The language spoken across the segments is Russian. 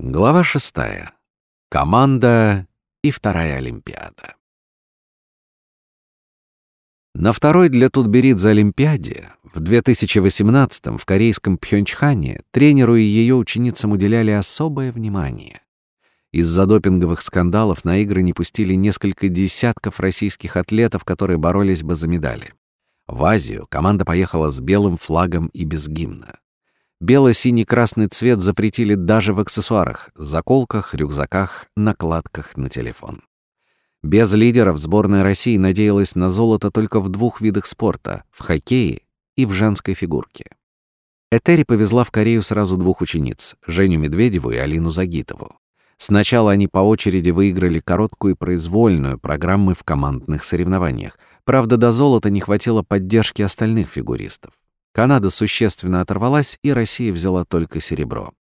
Глава шестая. Команда и вторая Олимпиада. На второй для Тутберидзе Олимпиаде в 2018 в корейском Пхёнчхане тренеру и ее ученицам уделяли особое внимание. Из-за допинговых скандалов на игры не пустили несколько десятков российских атлетов, которые боролись бы за медали. В Азию команда поехала с белым флагом и без гимна. Бело-синий-красный цвет запретили даже в аксессуарах, заколках, рюкзаках, накладках на телефон. Без лидеров сборная России надеялась на золото только в двух видах спорта — в хоккее и в женской фигурке. Этери повезла в Корею сразу двух учениц — Женю Медведеву и Алину Загитову. Сначала они по очереди выиграли короткую и произвольную программы в командных соревнованиях. Правда, до золота не хватило поддержки остальных фигуристов. Канада существенно оторвалась, и Россия взяла только серебро.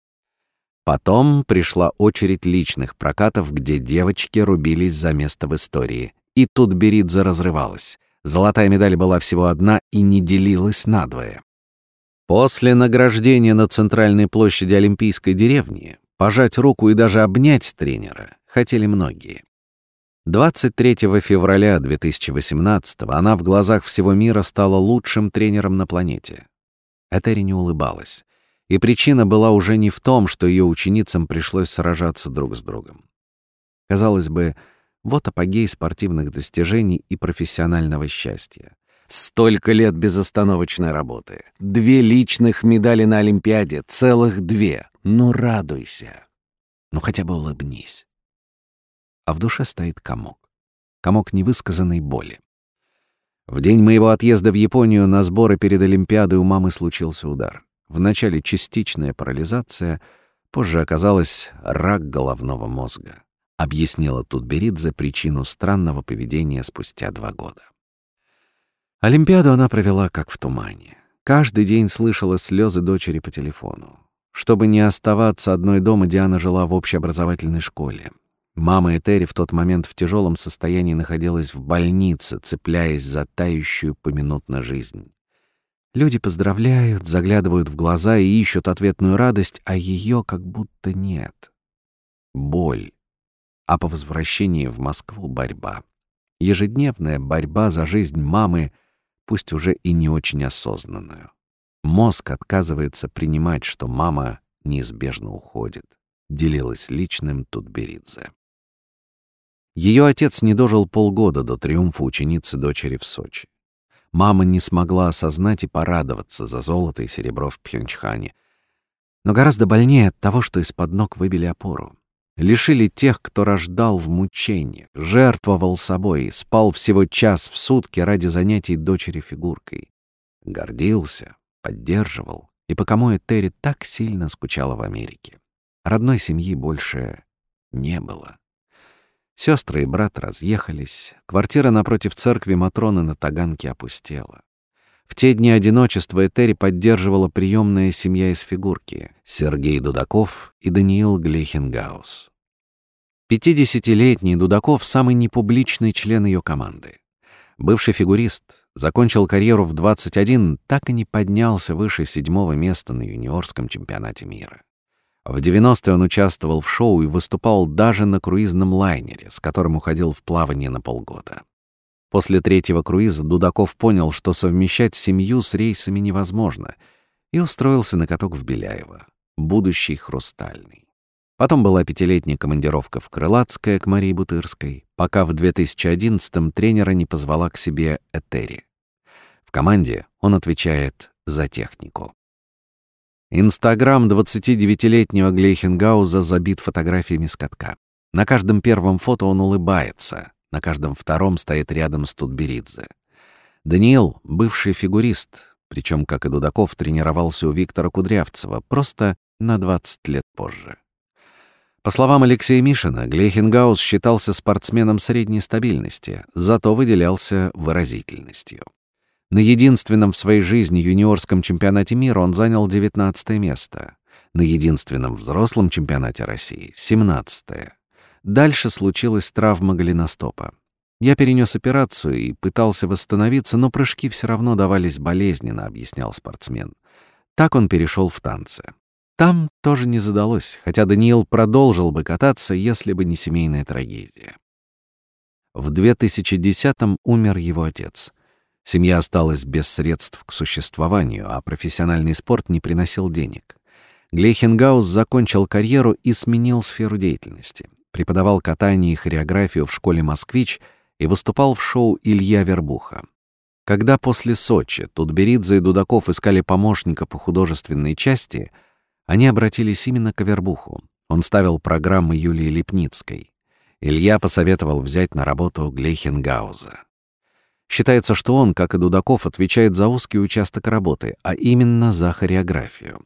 Потом пришла очередь личных прокатов, где девочки рубились за место в истории. И тут Беридзе разрывалась. Золотая медаль была всего одна и не делилась надвое. После награждения на центральной площади Олимпийской деревни пожать руку и даже обнять тренера хотели многие. 23 февраля 2018 она в глазах всего мира стала лучшим тренером на планете. Этери не улыбалась. И причина была уже не в том, что ее ученицам пришлось сражаться друг с другом. Казалось бы, вот апогей спортивных достижений и профессионального счастья. Столько лет безостановочной работы. Две личных медали на Олимпиаде, целых две. Ну, радуйся. Ну, хотя бы улыбнись а в душе стоит комок. Комок невысказанной боли. В день моего отъезда в Японию на сборы перед Олимпиадой у мамы случился удар. Вначале частичная парализация, позже оказалось рак головного мозга. Объяснила Тутберидзе причину странного поведения спустя два года. Олимпиаду она провела как в тумане. Каждый день слышала слезы дочери по телефону. Чтобы не оставаться одной дома, Диана жила в общеобразовательной школе. Мама Этери в тот момент в тяжелом состоянии находилась в больнице, цепляясь за тающую поминутно жизнь. Люди поздравляют, заглядывают в глаза и ищут ответную радость, а ее как будто нет. Боль. А по возвращении в Москву борьба. Ежедневная борьба за жизнь мамы, пусть уже и не очень осознанную. Мозг отказывается принимать, что мама неизбежно уходит. Делилась личным Тутберидзе. Ее отец не дожил полгода до триумфа ученицы дочери в Сочи. Мама не смогла осознать и порадоваться за золото и серебро в Пхенчхане. Но гораздо больнее от того, что из-под ног выбили опору. Лишили тех, кто рождал в мучениях, жертвовал собой, спал всего час в сутки ради занятий дочери фигуркой. Гордился, поддерживал, и по кому Этери так сильно скучала в Америке. Родной семьи больше не было. Сестры и брат разъехались. Квартира напротив церкви Матроны на Таганке опустела. В те дни одиночества Этери поддерживала приемная семья из фигурки — Сергей Дудаков и Даниил Глейхенгаус. Пятидесятилетний Дудаков — самый непубличный член ее команды. Бывший фигурист, закончил карьеру в 21, так и не поднялся выше седьмого места на юниорском чемпионате мира. В 90-е он участвовал в шоу и выступал даже на круизном лайнере, с которым уходил в плавание на полгода. После третьего круиза Дудаков понял, что совмещать семью с рейсами невозможно, и устроился на каток в Беляево, будущий хрустальный. Потом была пятилетняя командировка в Крылатское к Марии Бутырской, пока в 2011-м тренера не позвала к себе Этери. В команде он отвечает за технику. Инстаграм 29-летнего Глейхенгауза забит фотографиями с катка. На каждом первом фото он улыбается, на каждом втором стоит рядом с Тутберидзе. Даниил — бывший фигурист, причем, как и Дудаков, тренировался у Виктора Кудрявцева, просто на 20 лет позже. По словам Алексея Мишина, Глейхенгаус считался спортсменом средней стабильности, зато выделялся выразительностью. На единственном в своей жизни юниорском чемпионате мира он занял 19 место. На единственном взрослом чемпионате России — 17 -е. Дальше случилась травма голеностопа. Я перенес операцию и пытался восстановиться, но прыжки все равно давались болезненно, объяснял спортсмен. Так он перешел в танцы. Там тоже не задалось, хотя Даниил продолжил бы кататься, если бы не семейная трагедия. В 2010-м умер его отец. Семья осталась без средств к существованию, а профессиональный спорт не приносил денег. Глейхенгаус закончил карьеру и сменил сферу деятельности. Преподавал катание и хореографию в школе «Москвич» и выступал в шоу «Илья Вербуха». Когда после Сочи Тутберидзе и Дудаков искали помощника по художественной части, они обратились именно к Вербуху. Он ставил программы Юлии Лепницкой. Илья посоветовал взять на работу Глейхенгауза. Считается, что он, как и Дудаков, отвечает за узкий участок работы, а именно за хореографию.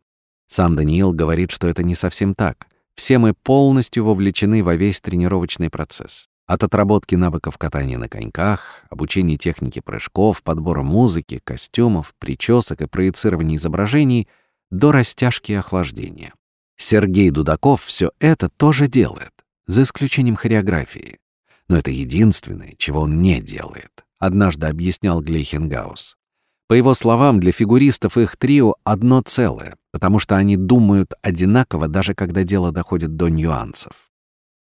Сам Даниил говорит, что это не совсем так. Все мы полностью вовлечены во весь тренировочный процесс. От отработки навыков катания на коньках, обучения технике прыжков, подбора музыки, костюмов, причесок и проецирования изображений до растяжки и охлаждения. Сергей Дудаков все это тоже делает, за исключением хореографии. Но это единственное, чего он не делает, однажды объяснял Глейхенгаус. По его словам, для фигуристов их трио одно целое, потому что они думают одинаково, даже когда дело доходит до нюансов.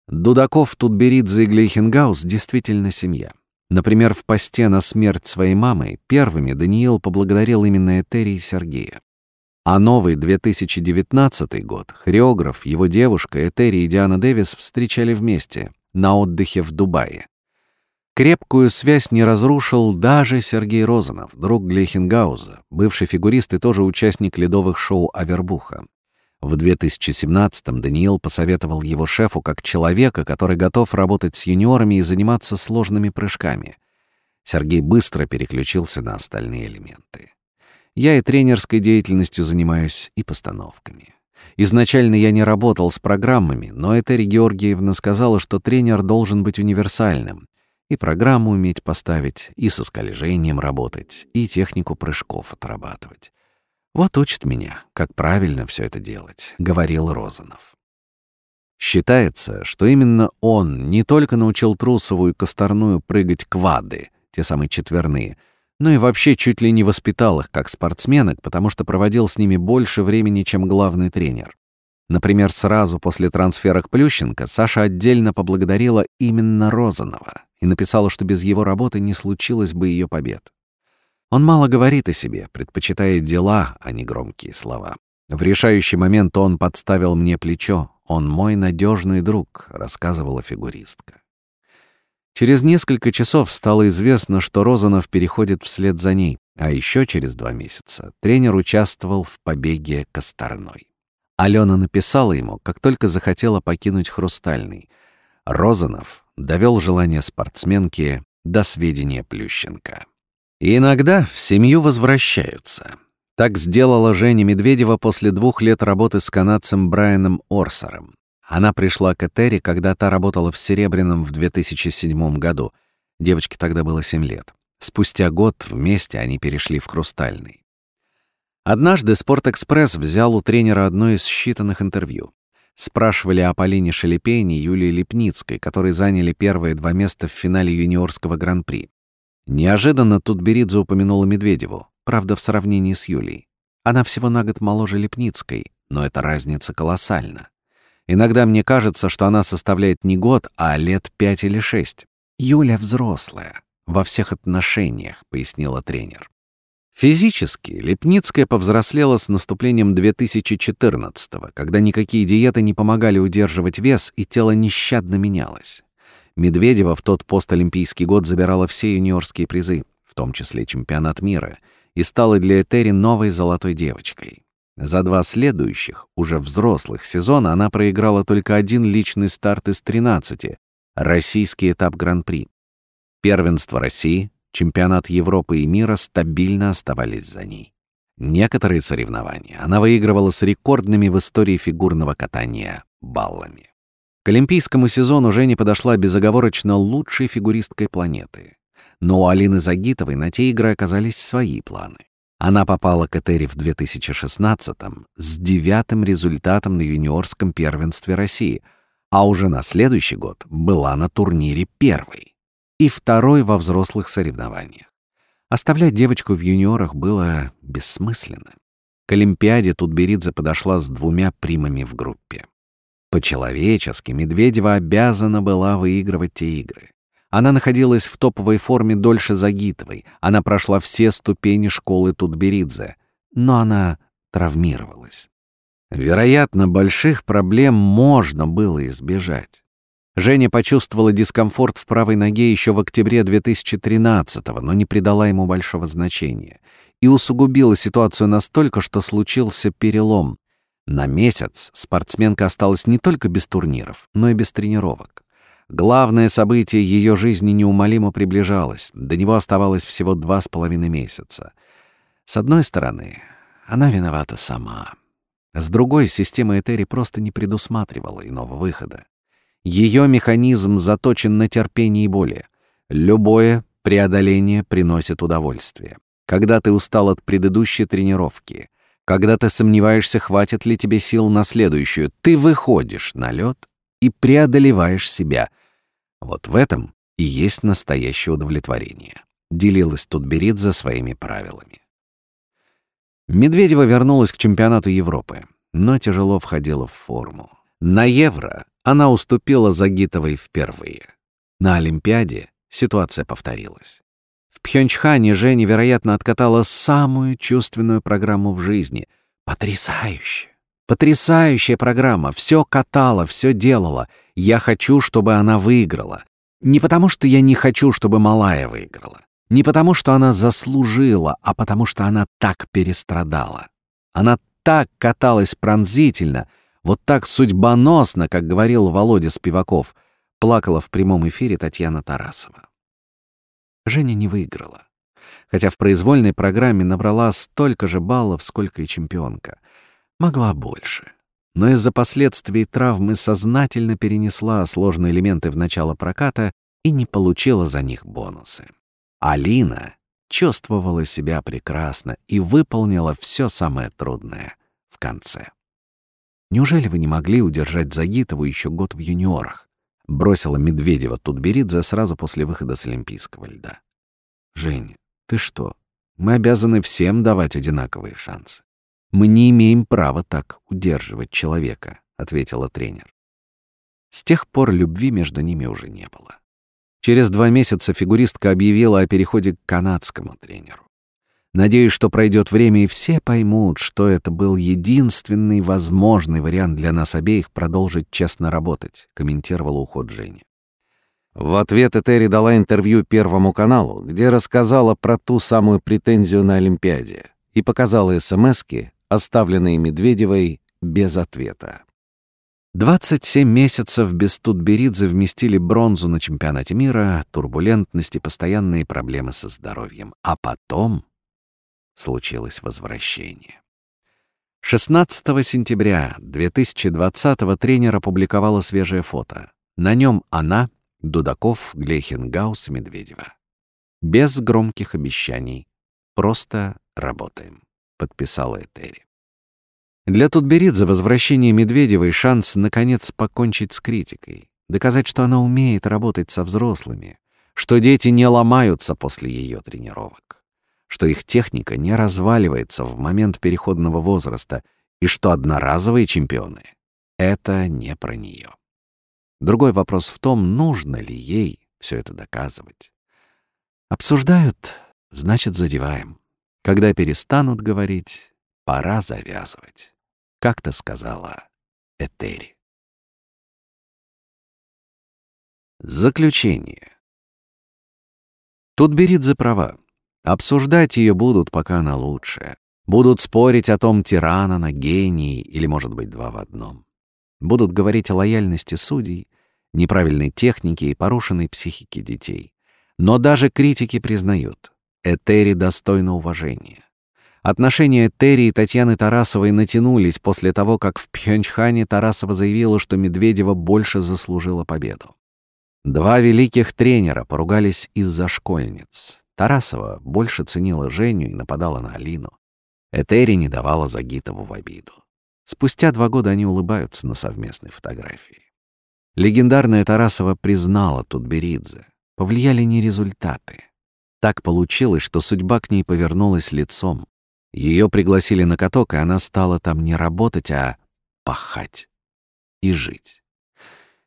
Дудаков, Тутберидзе и Глейхенгаус действительно семья. Например, в посте на смерть своей мамы первыми Даниил поблагодарил именно Этери и Сергея. А новый 2019 год хореограф, его девушка Этери и Диана Дэвис встречали вместе на отдыхе в Дубае. Крепкую связь не разрушил даже Сергей Розанов, друг Глейхенгауза, бывший фигурист и тоже участник ледовых шоу Авербуха. В 2017-м Даниил посоветовал его шефу как человека, который готов работать с юниорами и заниматься сложными прыжками. Сергей быстро переключился на остальные элементы. Я и тренерской деятельностью занимаюсь, и постановками. Изначально я не работал с программами, но Этери Георгиевна сказала, что тренер должен быть универсальным, и программу уметь поставить, и со скольжением работать, и технику прыжков отрабатывать. Вот учит меня, как правильно все это делать, говорил Розанов. Считается, что именно он не только научил Трусову и Косторную прыгать квады, те самые четверные, но и вообще чуть ли не воспитал их как спортсменок, потому что проводил с ними больше времени, чем главный тренер. Например, сразу после трансфера к Плющенко Саша отдельно поблагодарила именно Розанова и написала, что без его работы не случилось бы ее побед. Он мало говорит о себе, предпочитает дела, а не громкие слова. В решающий момент он подставил мне плечо. Он мой надежный друг, рассказывала фигуристка. Через несколько часов стало известно, что Розанов переходит вслед за ней, а еще через два месяца тренер участвовал в побеге Косторной. Алена написала ему, как только захотела покинуть «Хрустальный». Розанов довел желание спортсменки до сведения Плющенко. И иногда в семью возвращаются. Так сделала Женя Медведева после двух лет работы с канадцем Брайаном Орсером. Она пришла к Этери, когда та работала в Серебряном в 2007 году. Девочке тогда было 7 лет. Спустя год вместе они перешли в Хрустальный. Однажды «Спортэкспресс» взял у тренера одно из считанных интервью. Спрашивали о Полине Шелепейне и Юлии Лепницкой, которые заняли первые два места в финале юниорского гран-при. Неожиданно Тутберидзе упомянула Медведеву, правда, в сравнении с Юлей. Она всего на год моложе Лепницкой, но эта разница колоссальна. Иногда мне кажется, что она составляет не год, а лет пять или шесть. Юля взрослая, во всех отношениях, пояснила тренер. Физически Лепницкая повзрослела с наступлением 2014-го, когда никакие диеты не помогали удерживать вес, и тело нещадно менялось. Медведева в тот постолимпийский год забирала все юниорские призы, в том числе чемпионат мира, и стала для Этери новой золотой девочкой. За два следующих, уже взрослых сезона она проиграла только один личный старт из 13 — российский этап Гран-при. Первенство России, чемпионат Европы и мира стабильно оставались за ней. Некоторые соревнования она выигрывала с рекордными в истории фигурного катания баллами. К олимпийскому сезону Женя подошла безоговорочно лучшей фигуристкой планеты. Но у Алины Загитовой на те игры оказались свои планы. Она попала к Этери в 2016-м с девятым результатом на юниорском первенстве России, а уже на следующий год была на турнире первой и второй во взрослых соревнованиях. Оставлять девочку в юниорах было бессмысленно. К Олимпиаде Тутберидзе подошла с двумя примами в группе. По-человечески Медведева обязана была выигрывать те игры. Она находилась в топовой форме дольше Загитовой, она прошла все ступени школы Тутберидзе, но она травмировалась. Вероятно, больших проблем можно было избежать. Женя почувствовала дискомфорт в правой ноге еще в октябре 2013-го, но не придала ему большого значения. И усугубила ситуацию настолько, что случился перелом. На месяц спортсменка осталась не только без турниров, но и без тренировок. Главное событие ее жизни неумолимо приближалось. До него оставалось всего два с половиной месяца. С одной стороны, она виновата сама. С другой, система Этери просто не предусматривала иного выхода. Ее механизм заточен на терпение и боли. Любое преодоление приносит удовольствие. Когда ты устал от предыдущей тренировки, когда ты сомневаешься, хватит ли тебе сил на следующую, ты выходишь на лед и преодолеваешь себя. Вот в этом и есть настоящее удовлетворение. Делилась Тутберидзе своими правилами. Медведева вернулась к чемпионату Европы, но тяжело входила в форму. На Евро она уступила Загитовой впервые. На Олимпиаде ситуация повторилась. В Пхёнчхане Женя, вероятно, откатала самую чувственную программу в жизни. Потрясающе! Потрясающая программа. Все катала, все делала. Я хочу, чтобы она выиграла. Не потому, что я не хочу, чтобы Малая выиграла. Не потому, что она заслужила, а потому, что она так перестрадала. Она так каталась пронзительно, вот так судьбоносно, как говорил Володя Спиваков, плакала в прямом эфире Татьяна Тарасова. Женя не выиграла. Хотя в произвольной программе набрала столько же баллов, сколько и чемпионка. Могла больше. Но из-за последствий травмы сознательно перенесла сложные элементы в начало проката и не получила за них бонусы. Алина чувствовала себя прекрасно и выполнила все самое трудное в конце. «Неужели вы не могли удержать Загитову еще год в юниорах?» — бросила Медведева Тутберидзе сразу после выхода с Олимпийского льда. «Женя, ты что? Мы обязаны всем давать одинаковые шансы. Мы не имеем права так удерживать человека», — ответила тренер. С тех пор любви между ними уже не было. Через два месяца фигуристка объявила о переходе к канадскому тренеру. Надеюсь, что пройдет время, и все поймут, что это был единственный возможный вариант для нас обеих продолжить честно работать, комментировала уход Жени. В ответ Этери дала интервью Первому каналу, где рассказала про ту самую претензию на Олимпиаде и показала СМСки, оставленные Медведевой, без ответа. 27 месяцев без Тутберидзе вместили бронзу на чемпионате мира, турбулентность и постоянные проблемы со здоровьем. А потом случилось возвращение. 16 сентября 2020 тренер опубликовала свежее фото. На нем она, Дудаков, Глейхенгаус и Медведева. Без громких обещаний. Просто работаем, подписала Этери. Для Тутберидзе возвращение Медведевой — шанс, наконец, покончить с критикой, доказать, что она умеет работать со взрослыми, что дети не ломаются после ее тренировок, что их техника не разваливается в момент переходного возраста и что одноразовые чемпионы — это не про нее. Другой вопрос в том, нужно ли ей все это доказывать. Обсуждают, значит, задеваем. Когда перестанут говорить, пора завязывать как-то сказала Этери. Заключение. Тут Беридзе права. Обсуждать ее будут, пока она лучшая. Будут спорить о том, тирана на гении или, может быть, два в одном. Будут говорить о лояльности судей, неправильной технике и порушенной психике детей. Но даже критики признают, Этери достойна уважения. Отношения Терри и Татьяны Тарасовой натянулись после того, как в Пхёнчхане Тарасова заявила, что Медведева больше заслужила победу. Два великих тренера поругались из-за школьниц. Тарасова больше ценила Женю и нападала на Алину. Этери не давала Загитову в обиду. Спустя два года они улыбаются на совместной фотографии. Легендарная Тарасова признала Тутберидзе. Повлияли не результаты. Так получилось, что судьба к ней повернулась лицом. Ее пригласили на каток, и она стала там не работать, а пахать и жить.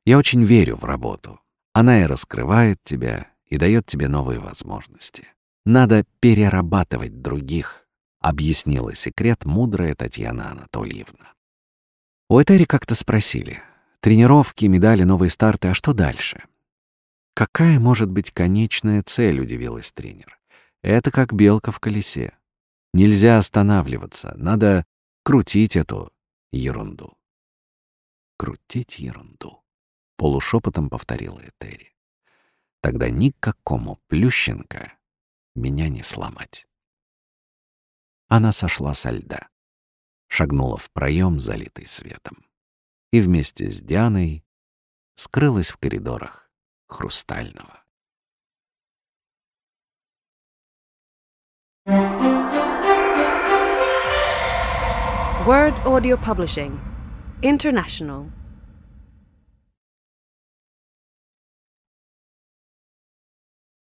Я очень верю в работу. Она и раскрывает тебя, и дает тебе новые возможности. Надо перерабатывать других, объяснила секрет мудрая Татьяна Анатольевна. У Этери как-то спросили. Тренировки, медали, новые старты, а что дальше? Какая может быть конечная цель, удивилась тренер. Это как белка в колесе. Нельзя останавливаться, надо крутить эту ерунду. Крутить ерунду. Полушепотом повторила Этери. Тогда никакому Плющенко меня не сломать. Она сошла со льда, шагнула в проем, залитый светом, и вместе с Дианой скрылась в коридорах хрустального. Word Audio Publishing International